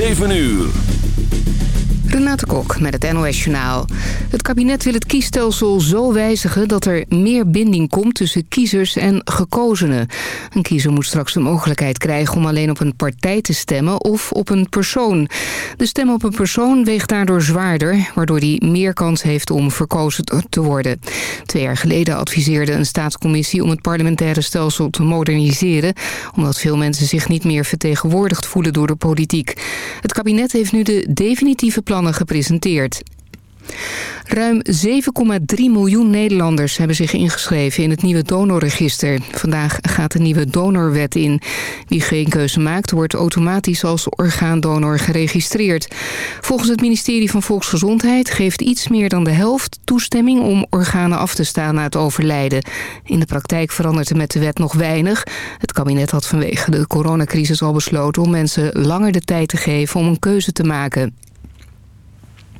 7 uur. Renate Kok met het NOS Journaal. Het kabinet wil het kiesstelsel zo wijzigen dat er meer binding komt tussen kiezers en gekozenen. Een kiezer moet straks de mogelijkheid krijgen om alleen op een partij te stemmen of op een persoon. De stem op een persoon weegt daardoor zwaarder, waardoor hij meer kans heeft om verkozen te worden. Twee jaar geleden adviseerde een staatscommissie om het parlementaire stelsel te moderniseren, omdat veel mensen zich niet meer vertegenwoordigd voelen door de politiek. Het kabinet heeft nu de definitieve gepresenteerd. Ruim 7,3 miljoen Nederlanders hebben zich ingeschreven in het nieuwe donorregister. Vandaag gaat de nieuwe donorwet in. Wie geen keuze maakt, wordt automatisch als orgaandonor geregistreerd. Volgens het ministerie van Volksgezondheid geeft iets meer dan de helft toestemming om organen af te staan na het overlijden. In de praktijk verandert er met de wet nog weinig. Het kabinet had vanwege de coronacrisis al besloten om mensen langer de tijd te geven om een keuze te maken.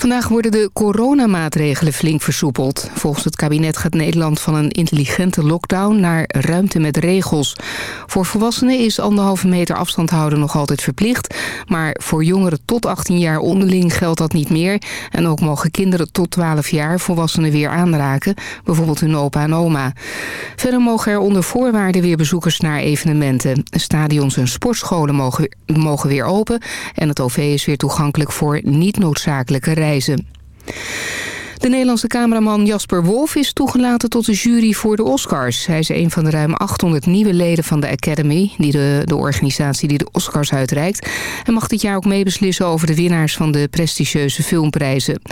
Vandaag worden de coronamaatregelen flink versoepeld. Volgens het kabinet gaat Nederland van een intelligente lockdown naar ruimte met regels. Voor volwassenen is anderhalve meter afstand houden nog altijd verplicht. Maar voor jongeren tot 18 jaar onderling geldt dat niet meer. En ook mogen kinderen tot 12 jaar volwassenen weer aanraken. Bijvoorbeeld hun opa en oma. Verder mogen er onder voorwaarden weer bezoekers naar evenementen. Stadions en sportscholen mogen, mogen weer open. En het OV is weer toegankelijk voor niet noodzakelijke reizen. De Nederlandse cameraman Jasper Wolf is toegelaten tot de jury voor de Oscars. Hij is een van de ruim 800 nieuwe leden van de Academy, die de, de organisatie die de Oscars uitreikt. En mag dit jaar ook meebeslissen over de winnaars van de prestigieuze filmprijzen.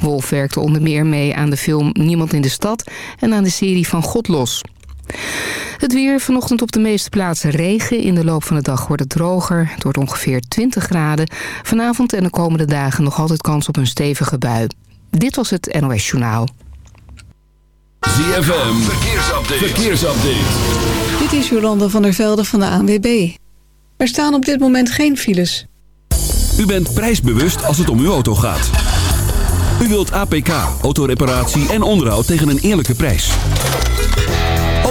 Wolf werkte onder meer mee aan de film Niemand in de Stad en aan de serie Van God Los. Het weer vanochtend op de meeste plaatsen regen. In de loop van de dag wordt het droger. Het wordt ongeveer 20 graden. Vanavond en de komende dagen nog altijd kans op een stevige bui. Dit was het NOS Journaal. ZFM, verkeersupdate. verkeersupdate. Dit is Jolanda van der Velde van de ANWB. Er staan op dit moment geen files. U bent prijsbewust als het om uw auto gaat. U wilt APK, autoreparatie en onderhoud tegen een eerlijke prijs.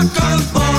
Wakker worden.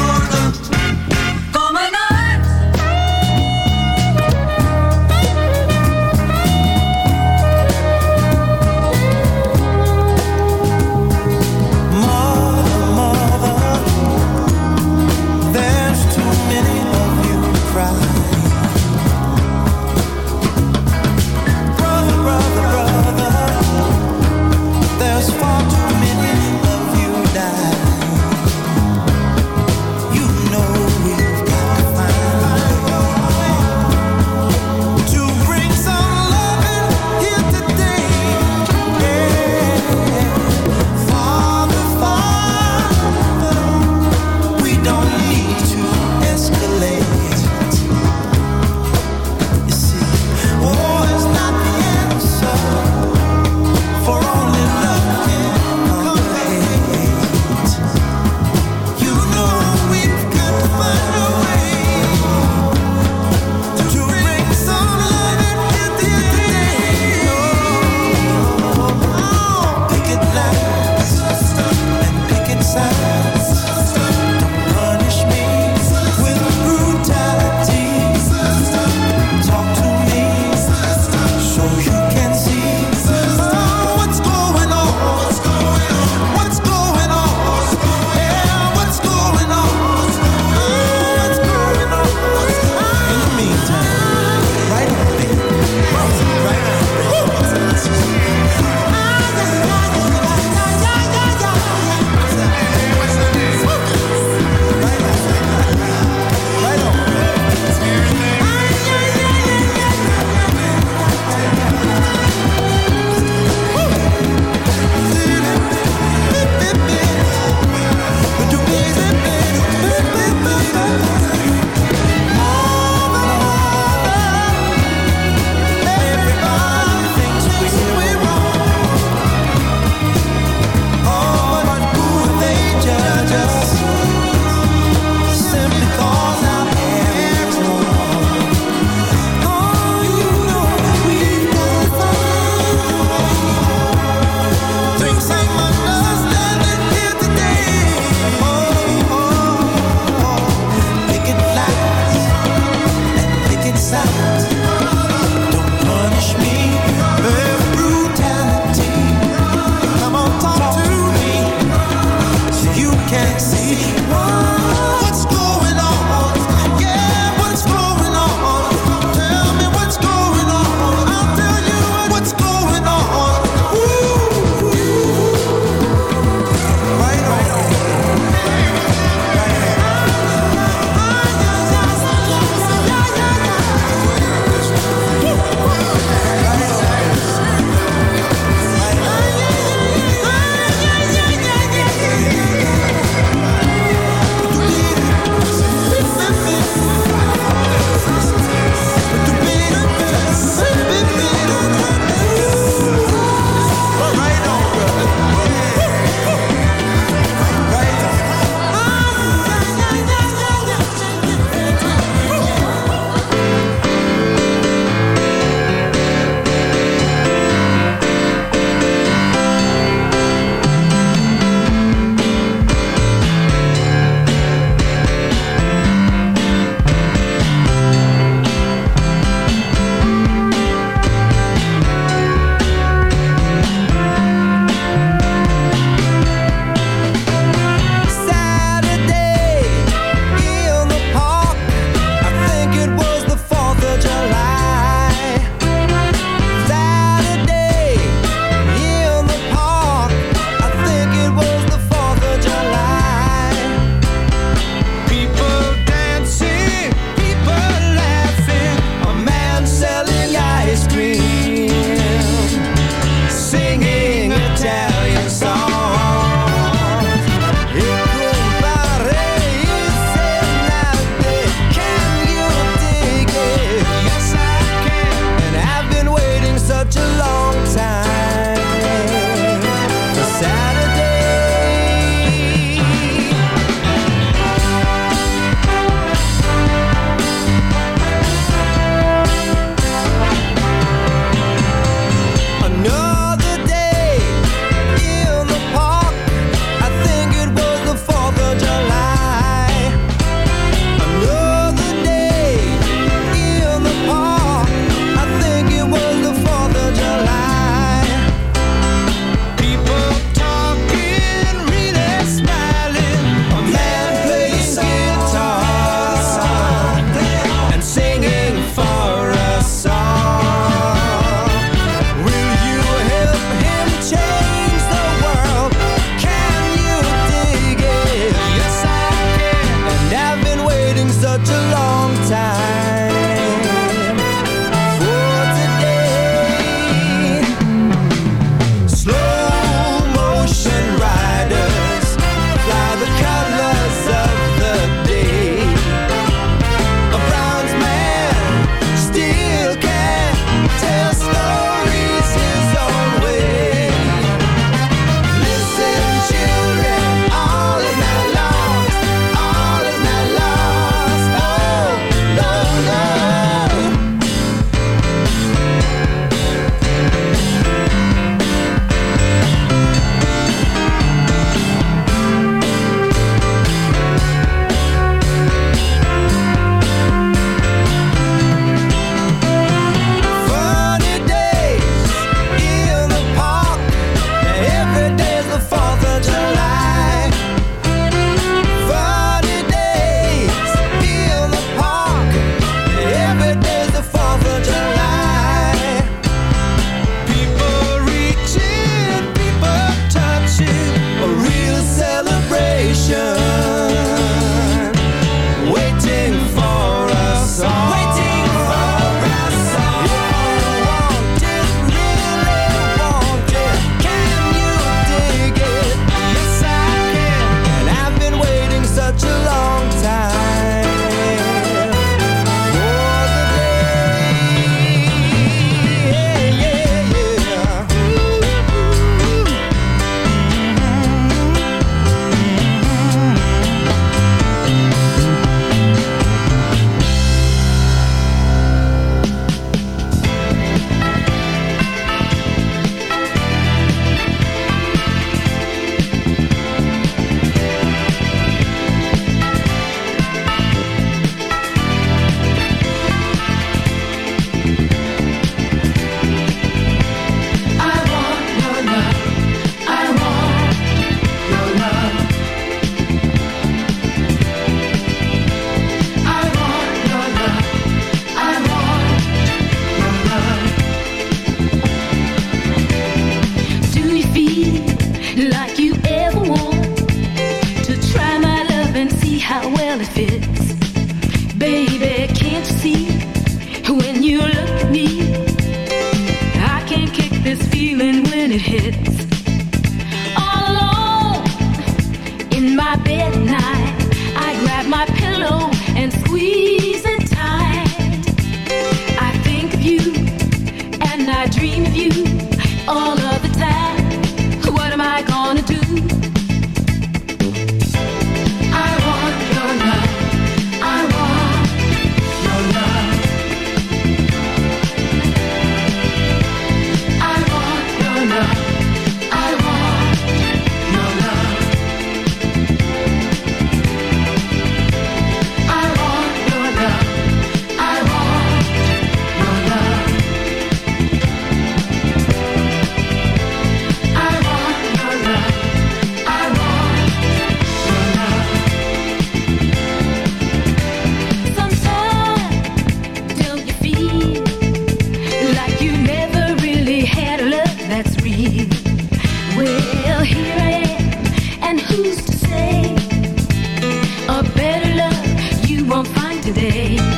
Today?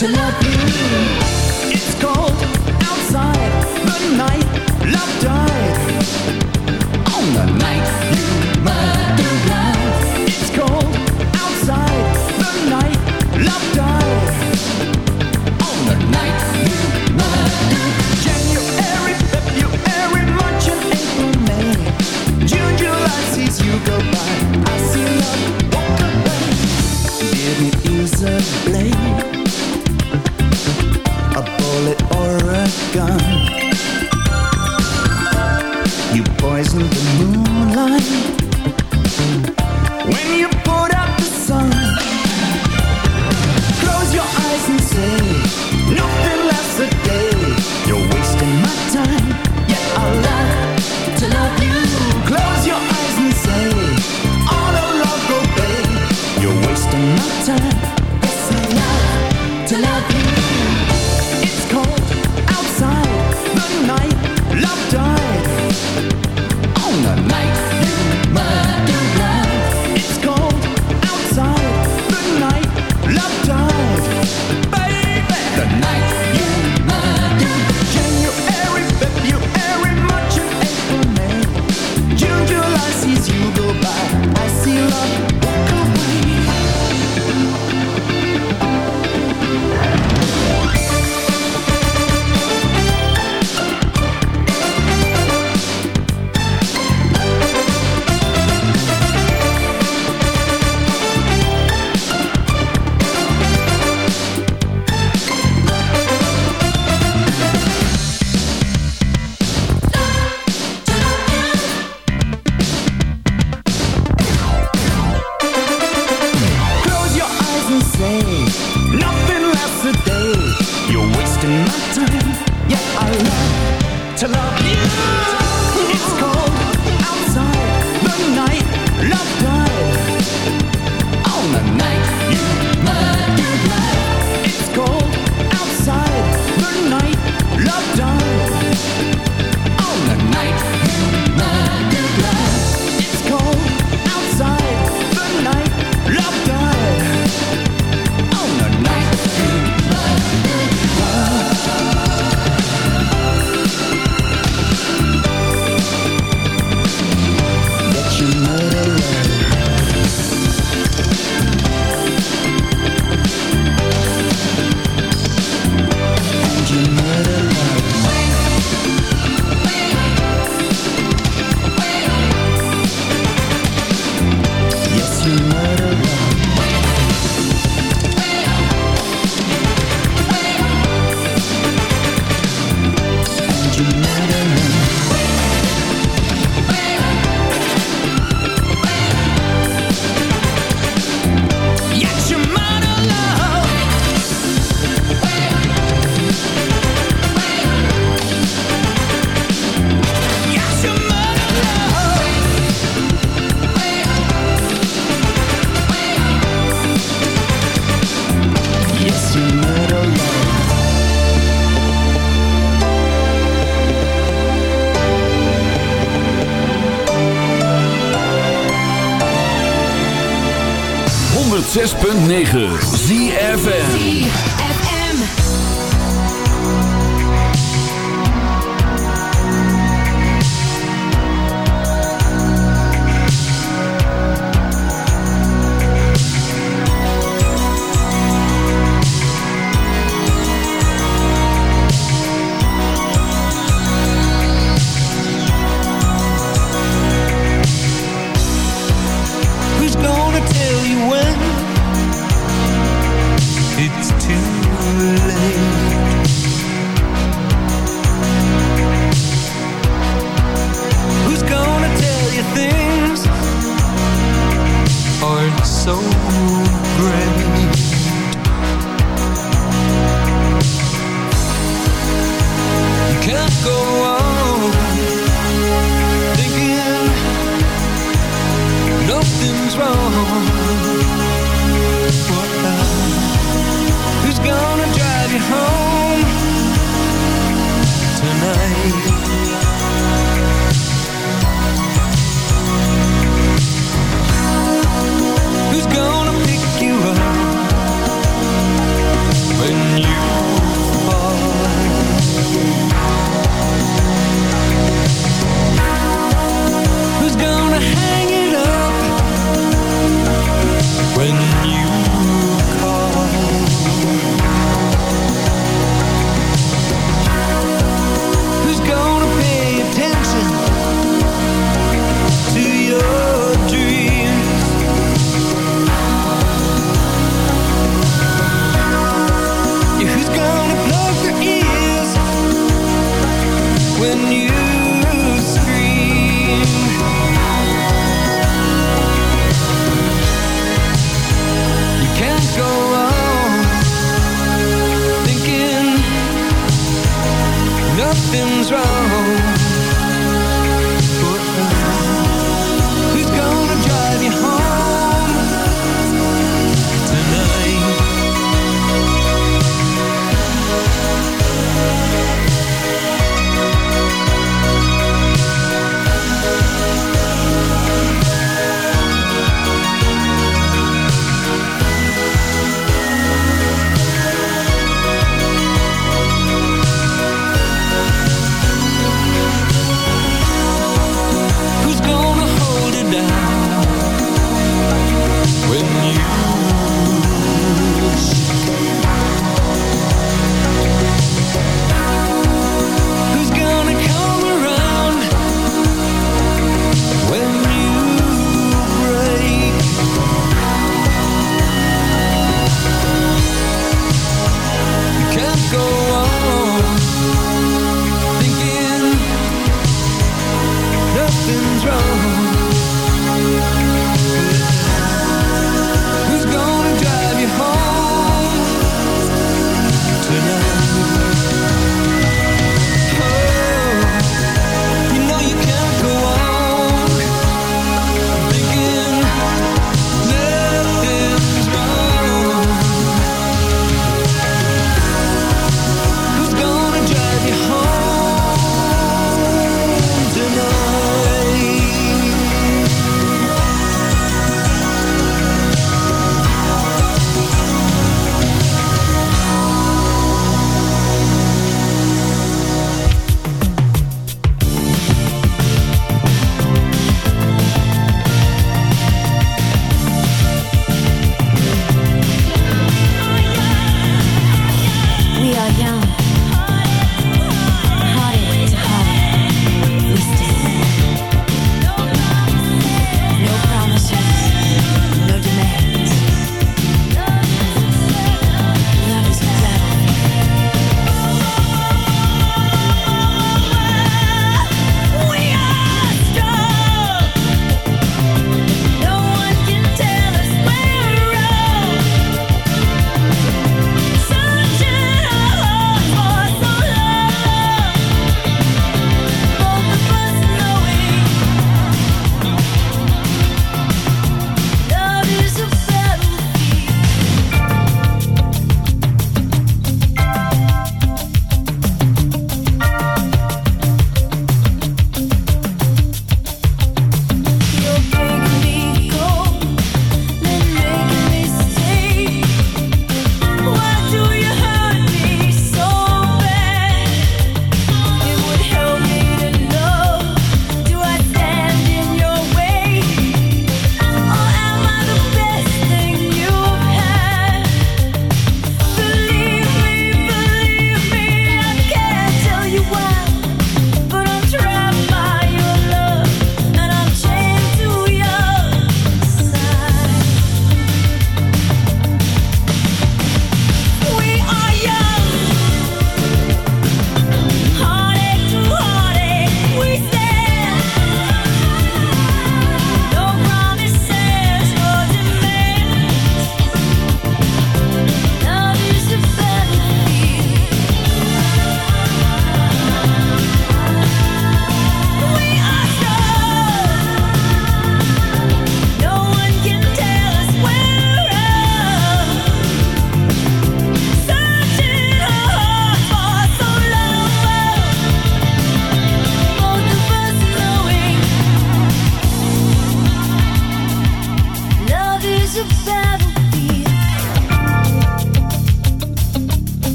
To love you. 9.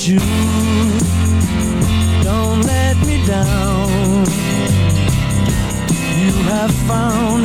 Jude, don't let me down. You have found